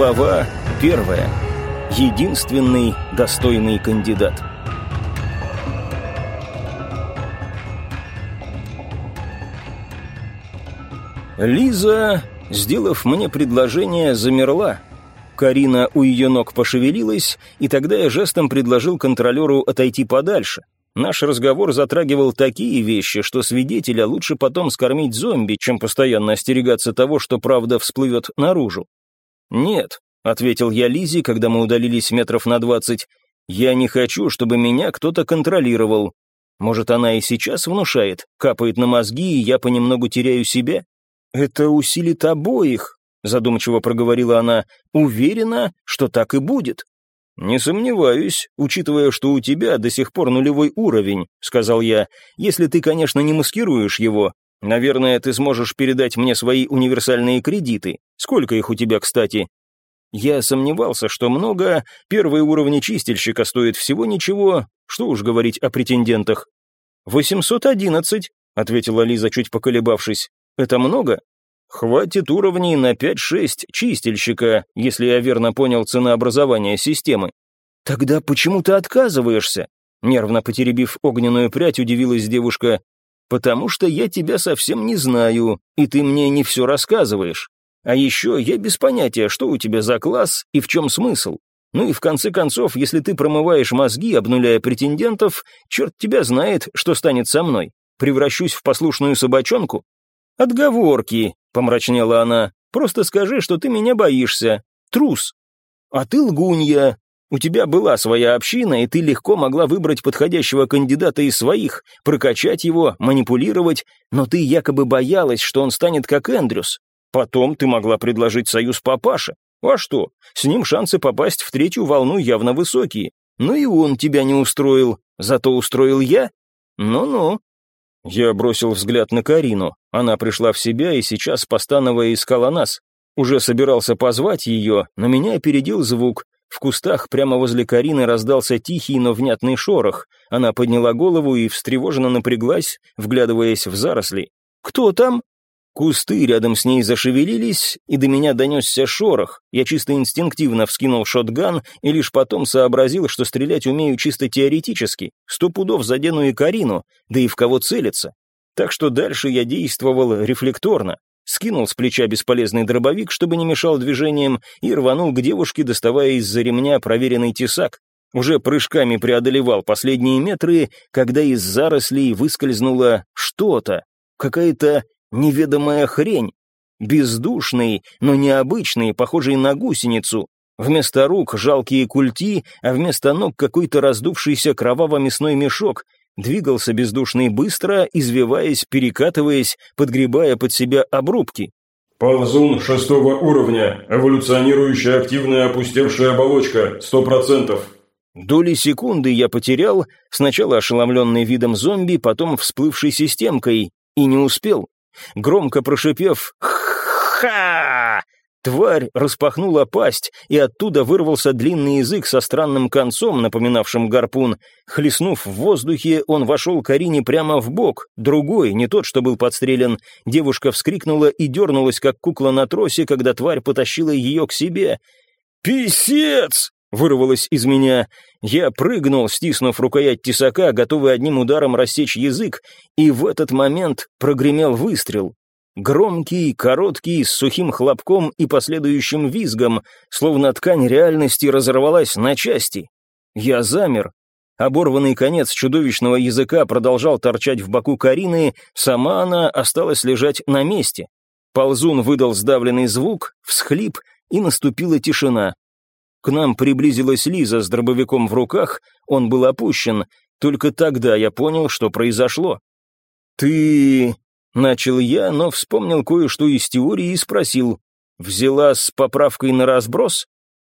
Глава первая. Единственный достойный кандидат. Лиза, сделав мне предложение, замерла. Карина у ее ног пошевелилась, и тогда я жестом предложил контролеру отойти подальше. Наш разговор затрагивал такие вещи, что свидетеля лучше потом скормить зомби, чем постоянно остерегаться того, что правда всплывет наружу. «Нет», — ответил я Лизе, когда мы удалились метров на двадцать, «я не хочу, чтобы меня кто-то контролировал. Может, она и сейчас внушает, капает на мозги, и я понемногу теряю себя?» «Это усилит обоих», — задумчиво проговорила она, «уверена, что так и будет». «Не сомневаюсь, учитывая, что у тебя до сих пор нулевой уровень», — сказал я, «если ты, конечно, не маскируешь его. Наверное, ты сможешь передать мне свои универсальные кредиты. Сколько их у тебя, кстати?» Я сомневался, что много, первые уровни чистильщика стоят всего ничего, что уж говорить о претендентах. «Восемьсот одиннадцать», — ответила Лиза, чуть поколебавшись. «Это много?» Хватит уровней на 5-6 чистильщика, если я верно понял ценообразование системы. Тогда почему ты отказываешься? Нервно потеребив огненную прядь, удивилась девушка. «Потому что я тебя совсем не знаю, и ты мне не все рассказываешь. А еще я без понятия, что у тебя за класс и в чем смысл. Ну и в конце концов, если ты промываешь мозги, обнуляя претендентов, черт тебя знает, что станет со мной. Превращусь в послушную собачонку? Отговорки, — помрачнела она. «Просто скажи, что ты меня боишься. Трус. А ты лгунья. У тебя была своя община, и ты легко могла выбрать подходящего кандидата из своих, прокачать его, манипулировать, но ты якобы боялась, что он станет как Эндрюс. Потом ты могла предложить союз папаше. А что, с ним шансы попасть в третью волну явно высокие. Ну и он тебя не устроил, зато устроил я. Ну-ну, я бросил взгляд на Карину. Она пришла в себя и сейчас, постановая, искала нас. Уже собирался позвать ее, но меня опередил звук. В кустах прямо возле Карины раздался тихий, но внятный шорох. Она подняла голову и встревоженно напряглась, вглядываясь в заросли. «Кто там?» Кусты рядом с ней зашевелились, и до меня донесся шорох. Я чисто инстинктивно вскинул шотган и лишь потом сообразил, что стрелять умею чисто теоретически. Сто пудов задену и Карину, да и в кого целиться. Так что дальше я действовал рефлекторно. Скинул с плеча бесполезный дробовик, чтобы не мешал движениям, и рванул к девушке, доставая из-за ремня проверенный тесак. Уже прыжками преодолевал последние метры, когда из зарослей выскользнуло что-то, какая-то Неведомая хрень. Бездушный, но необычный, похожий на гусеницу. Вместо рук жалкие культи, а вместо ног какой-то раздувшийся кроваво-мясной мешок. Двигался бездушный быстро, извиваясь, перекатываясь, подгребая под себя обрубки. «Ползун шестого уровня. Эволюционирующая активная опустевшая оболочка. Сто процентов». Доли секунды я потерял, сначала ошеломленный видом зомби, потом всплывшей системкой, и не успел. Громко прошипев «Ха!», тварь распахнула пасть, и оттуда вырвался длинный язык со странным концом, напоминавшим гарпун. Хлестнув в воздухе, он вошел Карине прямо в бок, другой, не тот, что был подстрелен. Девушка вскрикнула и дернулась, как кукла на тросе, когда тварь потащила ее к себе. «Писец!» вырвалось из меня. Я прыгнул, стиснув рукоять тесака, готовый одним ударом рассечь язык, и в этот момент прогремел выстрел. Громкий, короткий, с сухим хлопком и последующим визгом, словно ткань реальности разорвалась на части. Я замер. Оборванный конец чудовищного языка продолжал торчать в боку Карины, сама она осталась лежать на месте. Ползун выдал сдавленный звук, всхлип, и наступила тишина. К нам приблизилась Лиза с дробовиком в руках, он был опущен. Только тогда я понял, что произошло. «Ты...» — начал я, но вспомнил кое-что из теории и спросил. «Взяла с поправкой на разброс?»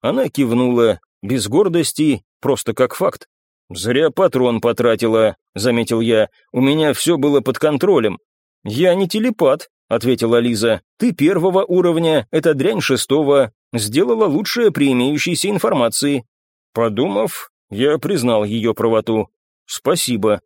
Она кивнула, без гордости, просто как факт. «Зря патрон потратила», — заметил я. «У меня все было под контролем». «Я не телепат», — ответила Лиза. «Ты первого уровня, это дрянь шестого, сделала лучшее при имеющейся информации. Подумав, я признал ее правоту. Спасибо.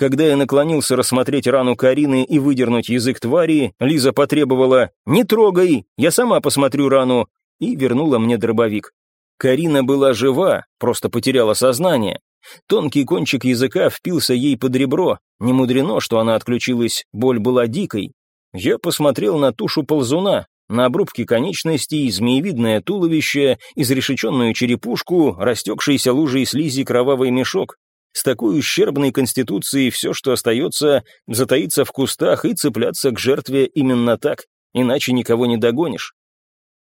Когда я наклонился рассмотреть рану Карины и выдернуть язык твари, Лиза потребовала «Не трогай, я сама посмотрю рану». и вернула мне дробовик. Карина была жива, просто потеряла сознание. Тонкий кончик языка впился ей под ребро. Не мудрено, что она отключилась, боль была дикой. Я посмотрел на тушу ползуна, на обрубки конечностей, змеевидное туловище, изрешеченную черепушку, растекшийся лужей слизи кровавый мешок. С такой ущербной конституцией все, что остается, затаиться в кустах и цепляться к жертве именно так, иначе никого не догонишь.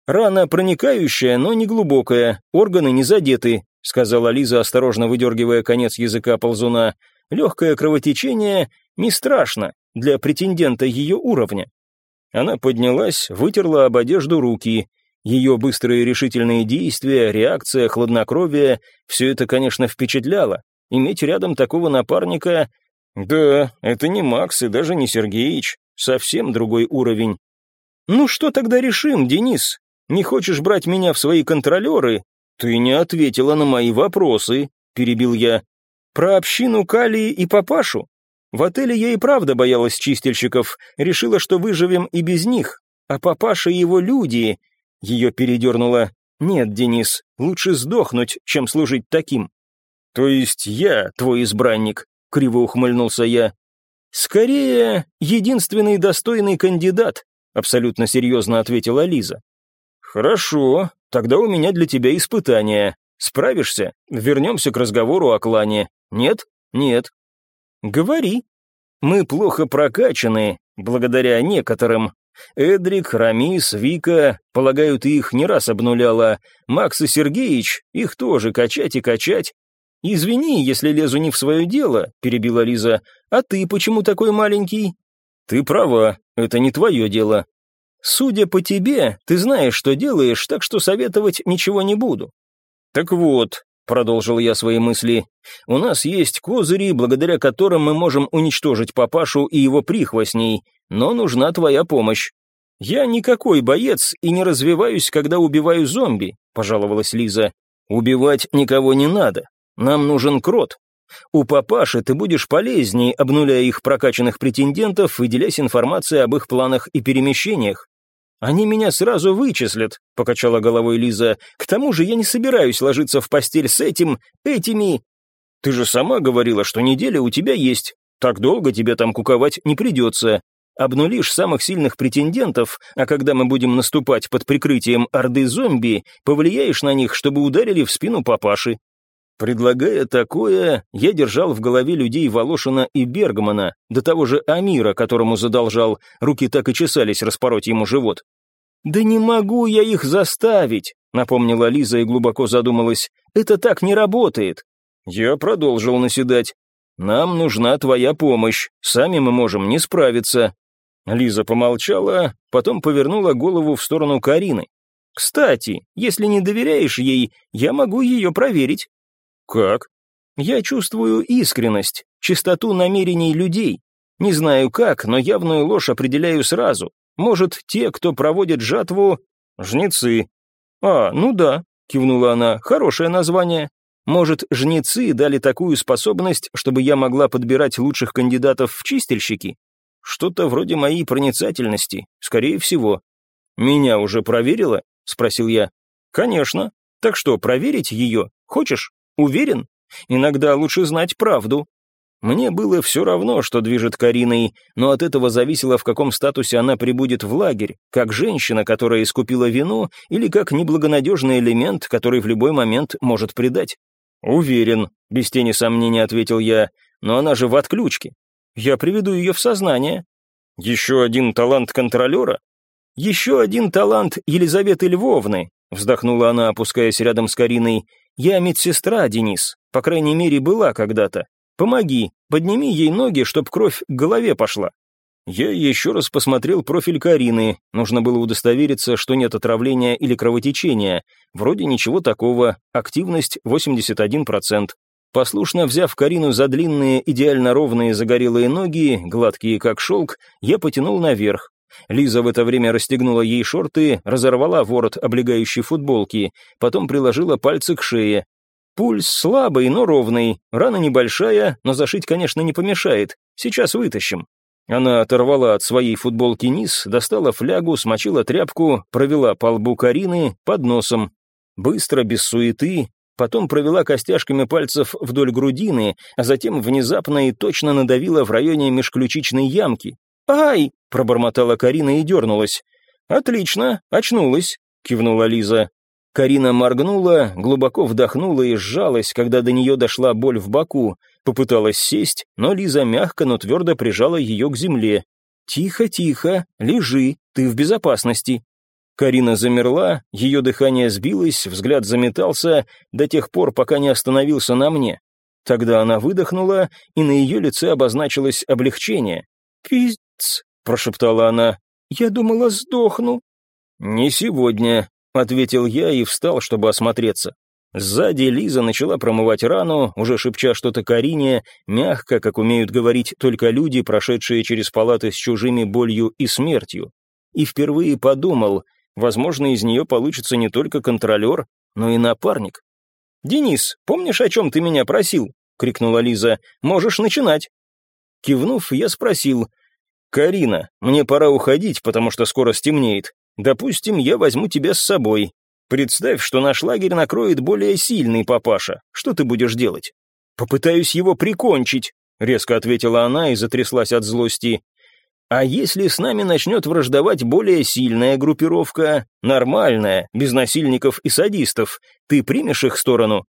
Рана проникающая, но не глубокая, органы не задеты, сказала Лиза, осторожно выдергивая конец языка ползуна. Легкое кровотечение не страшно для претендента ее уровня. Она поднялась, вытерла об одежду руки. Ее быстрые решительные действия, реакция, хладнокровие — все это, конечно, впечатляло. Иметь рядом такого напарника... Да, это не Макс и даже не Сергеич. Совсем другой уровень. «Ну что тогда решим, Денис? Не хочешь брать меня в свои контролеры? Ты не ответила на мои вопросы», — перебил я. «Про общину Калии и папашу? В отеле я и правда боялась чистильщиков, решила, что выживем и без них. А папаша и его люди...» Ее передернуло. «Нет, Денис, лучше сдохнуть, чем служить таким». «То есть я твой избранник?» — криво ухмыльнулся я. «Скорее, единственный достойный кандидат», — абсолютно серьезно ответила Лиза. «Хорошо, тогда у меня для тебя испытание. Справишься? Вернемся к разговору о клане. Нет? Нет. Говори. Мы плохо прокачаны, благодаря некоторым. Эдрик, Рамис, Вика, полагаю, ты их не раз обнуляла. Макс и Сергеич, их тоже качать и качать. «Извини, если лезу не в свое дело», — перебила Лиза. «А ты почему такой маленький?» «Ты права, это не твое дело». «Судя по тебе, ты знаешь, что делаешь, так что советовать ничего не буду». «Так вот», — продолжил я свои мысли, «у нас есть козыри, благодаря которым мы можем уничтожить папашу и его прихвостней, но нужна твоя помощь». «Я никакой боец и не развиваюсь, когда убиваю зомби», — пожаловалась Лиза. «Убивать никого не надо. Нам нужен крот. У папаши ты будешь полезней, обнуляя их прокачанных претендентов и делясь информацией об их планах и перемещениях. Они меня сразу вычислят, покачала головой Лиза. К тому же я не собираюсь ложиться в постель с этим, этими... Ты же сама говорила, что неделя у тебя есть. Так долго тебе там куковать не придется. Обнулишь самых сильных претендентов, а когда мы будем наступать под прикрытием орды зомби, повлияешь на них, чтобы ударили в спину папаши. Предлагая такое, я держал в голове людей Волошина и Бергмана, до того же Амира, которому задолжал, руки так и чесались распороть ему живот. «Да не могу я их заставить», — напомнила Лиза и глубоко задумалась. «Это так не работает». Я продолжил наседать. «Нам нужна твоя помощь, сами мы можем не справиться». Лиза помолчала, потом повернула голову в сторону Карины. «Кстати, если не доверяешь ей, я могу ее проверить». «Как?» «Я чувствую искренность, чистоту намерений людей. Не знаю как, но явную ложь определяю сразу. Может, те, кто проводит жатву, жнецы». «А, ну да», — кивнула она, — «хорошее название. Может, жнецы дали такую способность, чтобы я могла подбирать лучших кандидатов в чистильщики? Что-то вроде моей проницательности, скорее всего». «Меня уже проверила?» — спросил я. «Конечно. Так что, проверить ее? Хочешь?» Уверен? Иногда лучше знать правду. Мне было все равно, что движет Кариной, но от этого зависело, в каком статусе она прибудет в лагерь, как женщина, которая искупила вину, или как неблагонадежный элемент, который в любой момент может предать. «Уверен», — без тени сомнения ответил я, — «но она же в отключке. Я приведу ее в сознание». «Еще один талант контролера?» «Еще один талант Елизаветы Львовны», — вздохнула она, опускаясь рядом с Кариной. «Я медсестра, Денис, по крайней мере, была когда-то. Помоги, подними ей ноги, чтоб кровь к голове пошла». Я еще раз посмотрел профиль Карины. Нужно было удостовериться, что нет отравления или кровотечения. Вроде ничего такого. Активность 81%. Послушно взяв Карину за длинные, идеально ровные загорелые ноги, гладкие как шелк, я потянул наверх. Лиза в это время расстегнула ей шорты, разорвала ворот облегающей футболки, потом приложила пальцы к шее. Пульс слабый, но ровный, рана небольшая, но зашить, конечно, не помешает. Сейчас вытащим. Она оторвала от своей футболки низ, достала флягу, смочила тряпку, провела по лбу Карины под носом. Быстро, без суеты, потом провела костяшками пальцев вдоль грудины, а затем внезапно и точно надавила в районе межключичной ямки. «Ай!» — пробормотала Карина и дернулась. «Отлично, очнулась», — кивнула Лиза. Карина моргнула, глубоко вдохнула и сжалась, когда до нее дошла боль в боку. Попыталась сесть, но Лиза мягко, но твердо прижала ее к земле. «Тихо, тихо, лежи, ты в безопасности». Карина замерла, ее дыхание сбилось, взгляд заметался до тех пор, пока не остановился на мне. Тогда она выдохнула, и на ее лице обозначилось облегчение. «Пиздец», — прошептала она, — «я думала, сдохну». «Не сегодня», — ответил я и встал, чтобы осмотреться. Сзади Лиза начала промывать рану, уже шепча что-то Карине, мягко, как умеют говорить только люди, прошедшие через палаты с чужими болью и смертью. И впервые подумал, возможно, из нее получится не только контролер, но и напарник. «Денис, помнишь, о чем ты меня просил?» — крикнула Лиза. «Можешь начинать». Кивнув, я спросил. «Карина, мне пора уходить, потому что скоро стемнеет. Допустим, я возьму тебя с собой. Представь, что наш лагерь накроет более сильный папаша. Что ты будешь делать? Попытаюсь его прикончить, резко ответила она и затряслась от злости. А если с нами начнет враждовать более сильная группировка, нормальная, без насильников и садистов, ты примешь их сторону?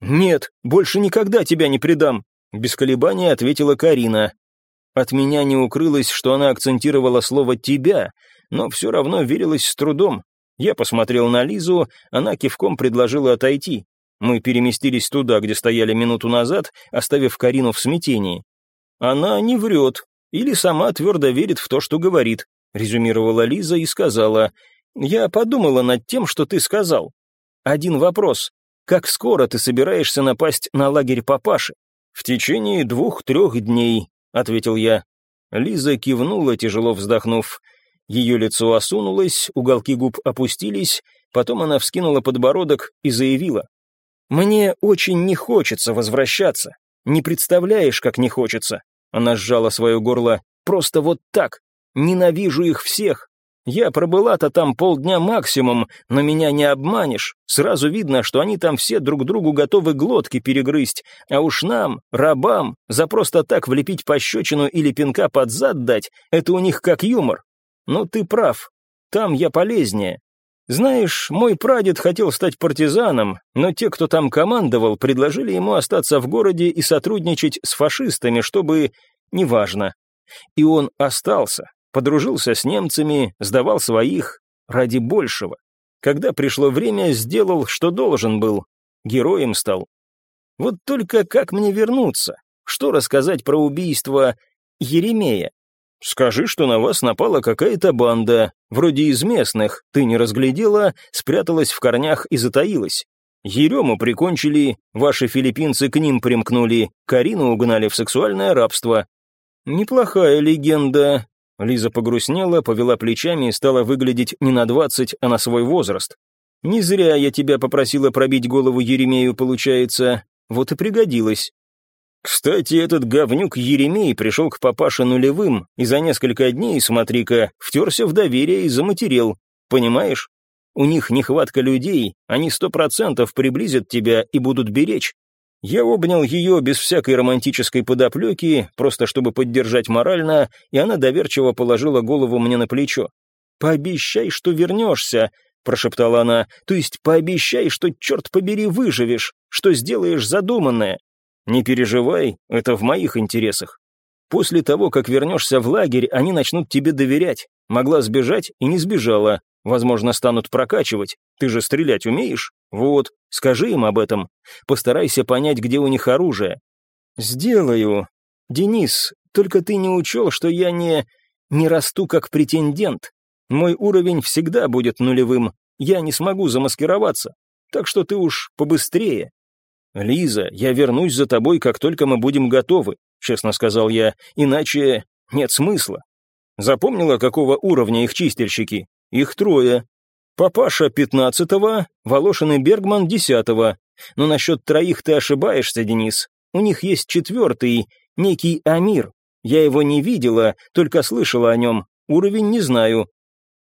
Нет, больше никогда тебя не предам, без колебаний ответила Карина. От меня не укрылось, что она акцентировала слово «тебя», но все равно верилась с трудом. Я посмотрел на Лизу, она кивком предложила отойти. Мы переместились туда, где стояли минуту назад, оставив Карину в смятении. «Она не врет, или сама твердо верит в то, что говорит», резюмировала Лиза и сказала, «Я подумала над тем, что ты сказал. Один вопрос. Как скоро ты собираешься напасть на лагерь папаши?» «В течение двух-трех дней», — ответил я. Лиза кивнула, тяжело вздохнув. Ее лицо осунулось, уголки губ опустились, потом она вскинула подбородок и заявила. «Мне очень не хочется возвращаться. Не представляешь, как не хочется». Она сжала свое горло. «Просто вот так. Ненавижу их всех. Я пробыла-то там полдня максимум, но меня не обманешь. Сразу видно, что они там все друг другу готовы глотки перегрызть, а уж нам, рабам, за просто так влепить пощечину или пинка под зад дать, это у них как юмор. Но ты прав, там я полезнее. Знаешь, мой прадед хотел стать партизаном, но те, кто там командовал, предложили ему остаться в городе и сотрудничать с фашистами, чтобы... неважно. И он остался, подружился с немцами, сдавал своих, ради большего. Когда пришло время, сделал, что должен был. Героем стал. Вот только как мне вернуться? Что рассказать про убийство Еремея? Скажи, что на вас напала какая-то банда, вроде из местных, ты не разглядела, спряталась в корнях и затаилась. Ерему прикончили, ваши филиппинцы к ним примкнули, Карину угнали в сексуальное рабство. Неплохая легенда. Лиза погрустнела, повела плечами и стала выглядеть не на двадцать, а на свой возраст. Не зря я тебя попросила пробить голову Еремею, получается. Вот и пригодилось. Кстати, этот говнюк Еремей пришел к папаше нулевым и за несколько дней, смотри-ка, втерся в доверие и заматерел. Понимаешь? У них нехватка людей, они сто процентов приблизят тебя и будут беречь. Я обнял ее без всякой романтической подоплеки, просто чтобы поддержать морально, и она доверчиво положила голову мне на плечо. «Пообещай, что вернешься», — прошептала она, «то есть пообещай, что, черт побери, выживешь, что сделаешь задуманное. Не переживай, это в моих интересах. После того, как вернешься в лагерь, они начнут тебе доверять. Могла сбежать и не сбежала. Возможно, станут прокачивать. Ты же стрелять умеешь? Вот, скажи им об этом. Постарайся понять, где у них оружие. Сделаю. Денис, только ты не учел, что я не... не расту как претендент. Мой уровень всегда будет нулевым. Я не смогу замаскироваться. Так что ты уж побыстрее. «Лиза, я вернусь за тобой, как только мы будем готовы», — честно сказал я, «иначе нет смысла». Запомнила, какого уровня их чистильщики? Их трое. Папаша пятнадцатого, Волошин и Бергман десятого. Но насчет троих ты ошибаешься, Денис. У них есть четвертый, некий Амир. Я его не видела, только слышала о нем. Уровень не знаю».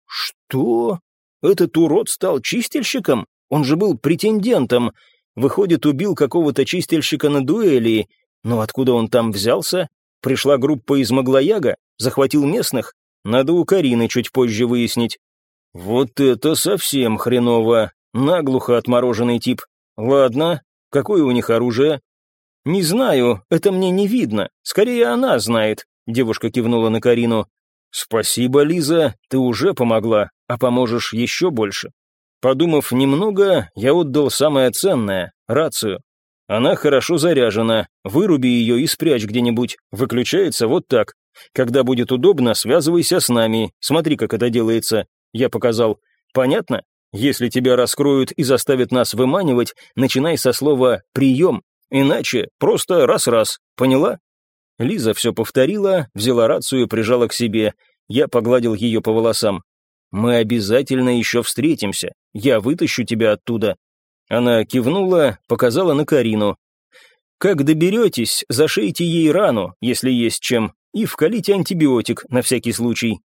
«Что? Этот урод стал чистильщиком? Он же был претендентом. Выходит, убил какого-то чистильщика на дуэли. Но откуда он там взялся? Пришла группа из Маглояга? Захватил местных? Надо у Карины чуть позже выяснить». «Вот это совсем хреново. Наглухо отмороженный тип. Ладно, какое у них оружие?» «Не знаю, это мне не видно. Скорее, она знает», — девушка кивнула на Карину. «Спасибо, Лиза, ты уже помогла, а поможешь еще больше». Подумав немного, я отдал самое ценное — рацию. Она хорошо заряжена, выруби ее и спрячь где-нибудь, выключается вот так. Когда будет удобно, связывайся с нами, смотри, как это делается. Я показал. Понятно? Если тебя раскроют и заставят нас выманивать, начинай со слова «прием», Иначе просто раз-раз, поняла?» Лиза все повторила, взяла рацию и прижала к себе. Я погладил ее по волосам. «Мы обязательно еще встретимся. Я вытащу тебя оттуда». Она кивнула, показала на Карину. «Как доберетесь, зашейте ей рану, если есть чем, и вкалите антибиотик на всякий случай».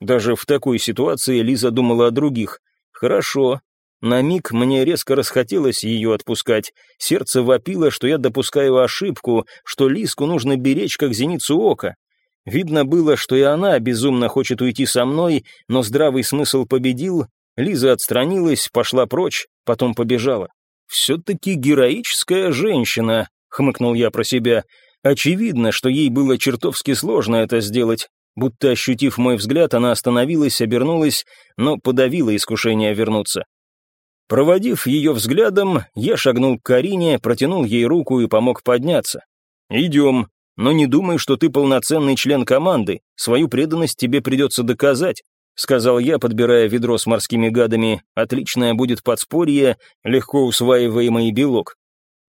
Даже в такой ситуации Лиза думала о других. «Хорошо, на миг мне резко расхотелось ее отпускать. Сердце вопило, что я допускаю ошибку, что Лиску нужно беречь как зеницу ока. Видно было, что и она безумно хочет уйти со мной, но здравый смысл победил. Лиза отстранилась, пошла прочь, потом побежала. «Все-таки героическая женщина», — хмыкнул я про себя. «Очевидно, что ей было чертовски сложно это сделать. Будто ощутив мой взгляд, она остановилась, обернулась, но подавила искушение вернуться. Проводив ее взглядом, я шагнул к Карине, протянул ей руку и помог подняться. «Идем, но не думай, что ты полноценный член команды, свою преданность тебе придется доказать», сказал я, подбирая ведро с морскими гадами. «Отличное будет подспорье, легко усваиваемый белок».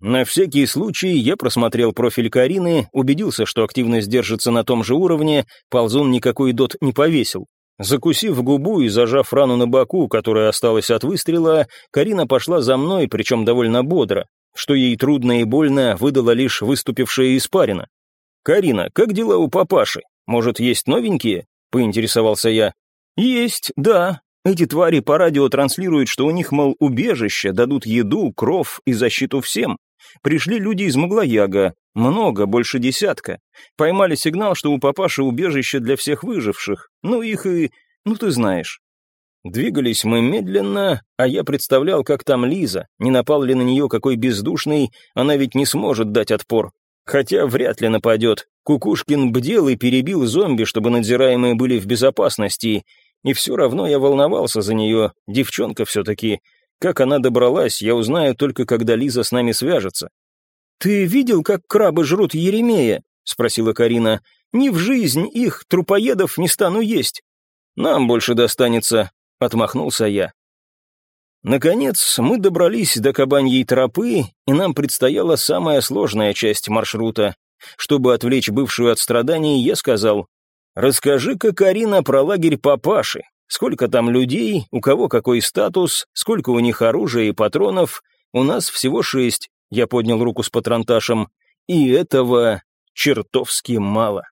На всякий случай я просмотрел профиль Карины, убедился, что активность держится на том же уровне, ползун никакой дот не повесил. Закусив губу и зажав рану на боку, которая осталась от выстрела, Карина пошла за мной, причем довольно бодро, что ей трудно и больно выдала лишь выступившая испарина. «Карина, как дела у папаши? Может, есть новенькие?» — поинтересовался я. «Есть, да. Эти твари по радио транслируют, что у них, мол, убежище, дадут еду, кров и защиту всем. Пришли люди из Маглояга, много, больше десятка. Поймали сигнал, что у папаши убежище для всех выживших. Ну, их и... ну, ты знаешь. Двигались мы медленно, а я представлял, как там Лиза, не напал ли на нее какой бездушный, она ведь не сможет дать отпор. Хотя вряд ли нападет. Кукушкин бдел и перебил зомби, чтобы надзираемые были в безопасности. И все равно я волновался за нее, девчонка все-таки. Как она добралась, я узнаю только, когда Лиза с нами свяжется. «Ты видел, как крабы жрут Еремея?» — спросила Карина. «Ни в жизнь их, трупоедов, не стану есть». «Нам больше достанется», — отмахнулся я. Наконец, мы добрались до кабаньей тропы, и нам предстояла самая сложная часть маршрута. Чтобы отвлечь бывшую от страданий, я сказал, «Расскажи-ка, Карина, про лагерь папаши. Сколько там людей, у кого какой статус, сколько у них оружия и патронов. У нас всего шесть, я поднял руку с патронташем, и этого чертовски мало.